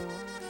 Bye.